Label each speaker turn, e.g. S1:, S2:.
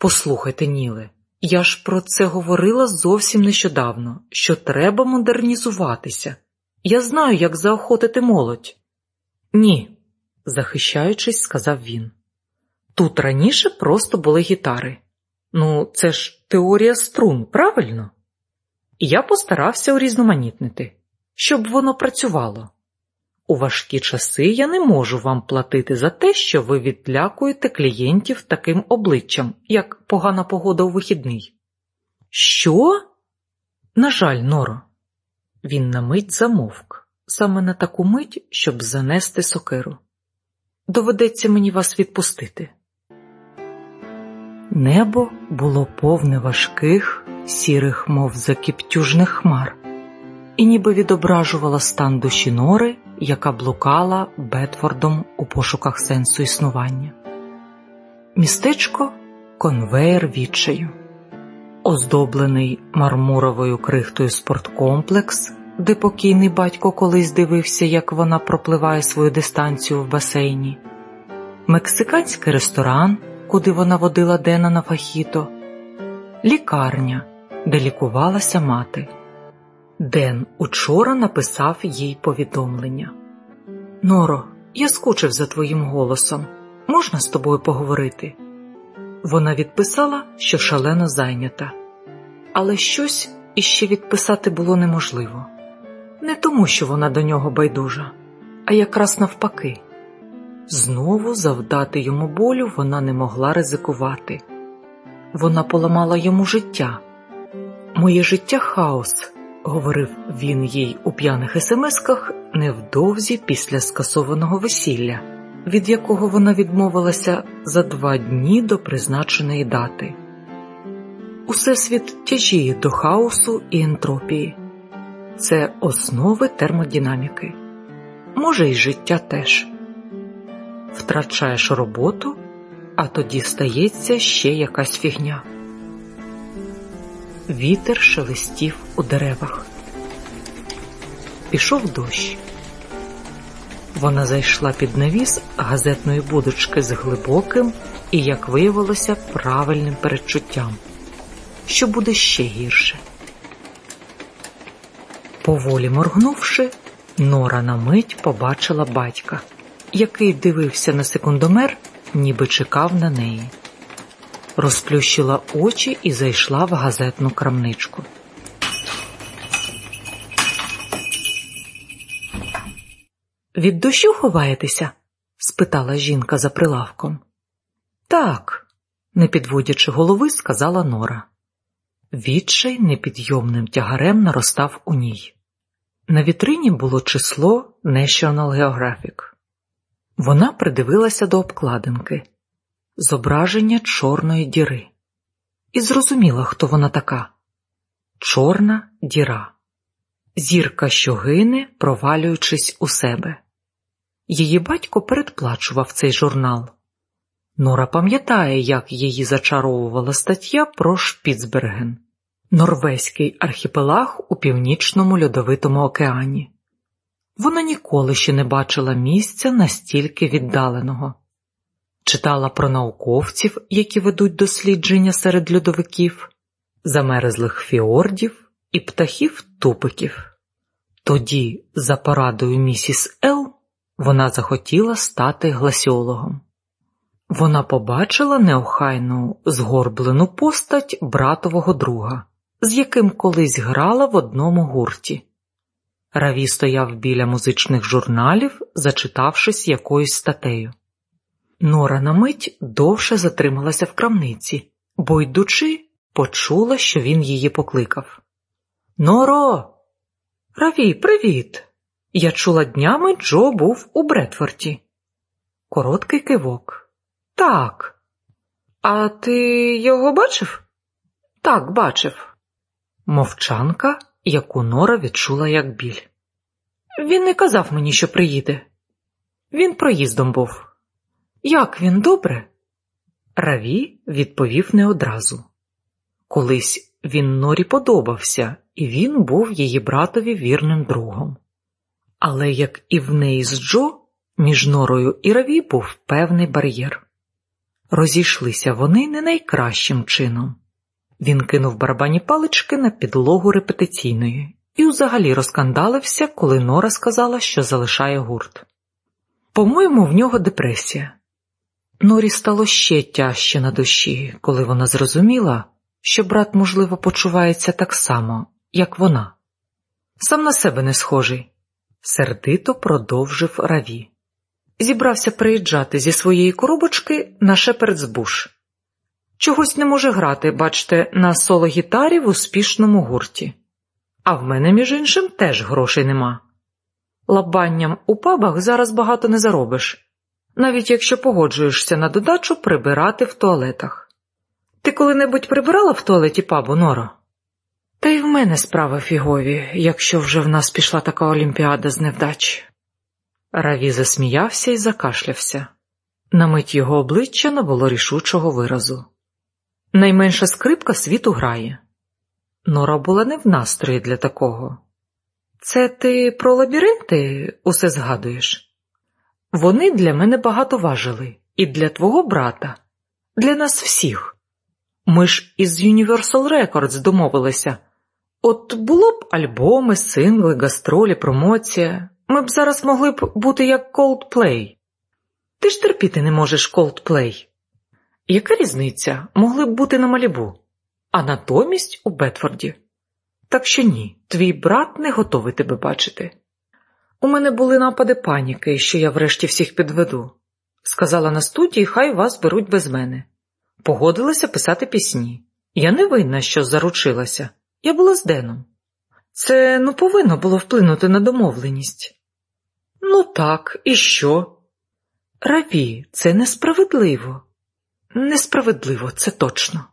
S1: Послухайте, Ніле, я ж про це говорила зовсім нещодавно, що треба модернізуватися. Я знаю, як заохотити молодь. Ні, захищаючись, сказав він. Тут раніше просто були гітари. Ну, це ж теорія струн, правильно? Я постарався урізноманітнити, щоб воно працювало. У важкі часи я не можу вам платити за те, що ви відлякуєте клієнтів таким обличчям, як погана погода у вихідний. Що? На жаль, Норо. Він на мить замовк, саме на таку мить, щоб занести сокиру. Доведеться мені вас відпустити. Небо було повне важких, сірих, мов закіптюжних хмар, і ніби відображувала стан душі нори, яка блукала Бетфордом у пошуках сенсу існування. Містечко конвеєр відчаю, оздоблений мармуровою крихтою спорткомплекс, де покійний батько колись дивився, як вона пропливає свою дистанцію в басейні, мексиканський ресторан куди вона водила Дена на фахіто, лікарня, де лікувалася мати. Ден учора написав їй повідомлення. Норо, я скучив за твоїм голосом. Можна з тобою поговорити? Вона відписала, що шалено зайнята, але щось іще відписати було неможливо. Не тому, що вона до нього байдужа, а якраз навпаки. Знову завдати йому болю вона не могла ризикувати. Вона поламала йому життя. Моє життя хаос, говорив він їй у п'яних смсках невдовзі після скасованого весілля, від якого вона відмовилася за два дні до призначеної дати. Усесвіт тяжіє до хаосу і ентропії, це основи термодинаміки, може, й життя теж втрачаєш роботу, а тоді стається ще якась фігня. Вітер шелестів у деревах. Пішов дощ. Вона зайшла під навіс газетної будочки з глибоким і, як виявилося, правильним передчуттям, що буде ще гірше. Поволі моргнувши, Нора на мить побачила батька який дивився на секундомер, ніби чекав на неї. Розплющила очі і зайшла в газетну крамничку. Від дощу ховаєтеся? спитала жінка за прилавком. Так, не підводячи голови, сказала Нора. Відчай непідйомним тягарем наростав у ній. На вітрині було число National Geographic. Вона придивилася до обкладинки, зображення чорної діри, і зрозуміла, хто вона така чорна діра, зірка, що гине, провалюючись у себе. Її батько передплачував цей журнал. Нора пам'ятає, як її зачаровувала стаття про Шпіцберген, норвезький архіпелаг у північному льодовитому океані. Вона ніколи ще не бачила місця настільки віддаленого, читала про науковців, які ведуть дослідження серед льодовиків, замерзлих фіордів і птахів тупиків. Тоді, за порадою місіс Ел, вона захотіла стати гласіологом. Вона побачила неохайну згорблену постать братового друга, з яким колись грала в одному гурті. Раві стояв біля музичних журналів, зачитавшись якоюсь статтею. Нора на мить довше затрималася в крамниці, бо, йдучи, почула, що він її покликав. Норо, Раві, привіт! Я чула днями Джо був у Бретфорті. Короткий кивок. Так. А ти його бачив? Так, бачив. Мовчанка яку Нора відчула як біль. Він не казав мені, що приїде. Він проїздом був. Як він добре? Раві відповів не одразу. Колись він Норі подобався, і він був її братові вірним другом. Але як і в неї з Джо, між Норою і Раві був певний бар'єр. Розійшлися вони не найкращим чином. Він кинув барабані палички на підлогу репетиційної і взагалі розкандалився, коли Нора сказала, що залишає гурт. По-моєму, в нього депресія. Норі стало ще тяжче на душі, коли вона зрозуміла, що брат, можливо, почувається так само, як вона. Сам на себе не схожий, сердито продовжив раві. Зібрався приїжджати зі своєї коробочки на Шепердсбуш. Чогось не може грати, бачте, на соло гітарі в успішному гурті. А в мене, між іншим, теж грошей нема. Лабанням у пабах зараз багато не заробиш, навіть якщо погоджуєшся на додачу прибирати в туалетах. Ти коли-небудь прибирала в туалеті пабу, Норо? Та й в мене справи фігові, якщо вже в нас пішла така олімпіада з невдач. Раві засміявся і закашлявся. На мить його обличчя не було рішучого виразу. Найменша скрипка світу грає. Нора була не в настрої для такого. Це ти про лабіринти усе згадуєш? Вони для мене багато важили, і для твого брата, для нас всіх. Ми ж із Universal Records домовилися. От було б альбоми, сингли, гастролі, промоція. Ми б зараз могли б бути як Coldplay. Ти ж терпіти не можеш Coldplay. Яка різниця могли б бути на Малібу, а натомість у Бетфорді? Так що ні, твій брат не готовий тебе бачити. У мене були напади паніки, що я врешті всіх підведу. Сказала на студії, хай вас беруть без мене. Погодилася писати пісні. Я не винна, що заручилася. Я була з Деном. Це ну повинно було вплинути на домовленість. Ну так, і що? Раві, це несправедливо. Несправедливо, це точно.